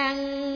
أن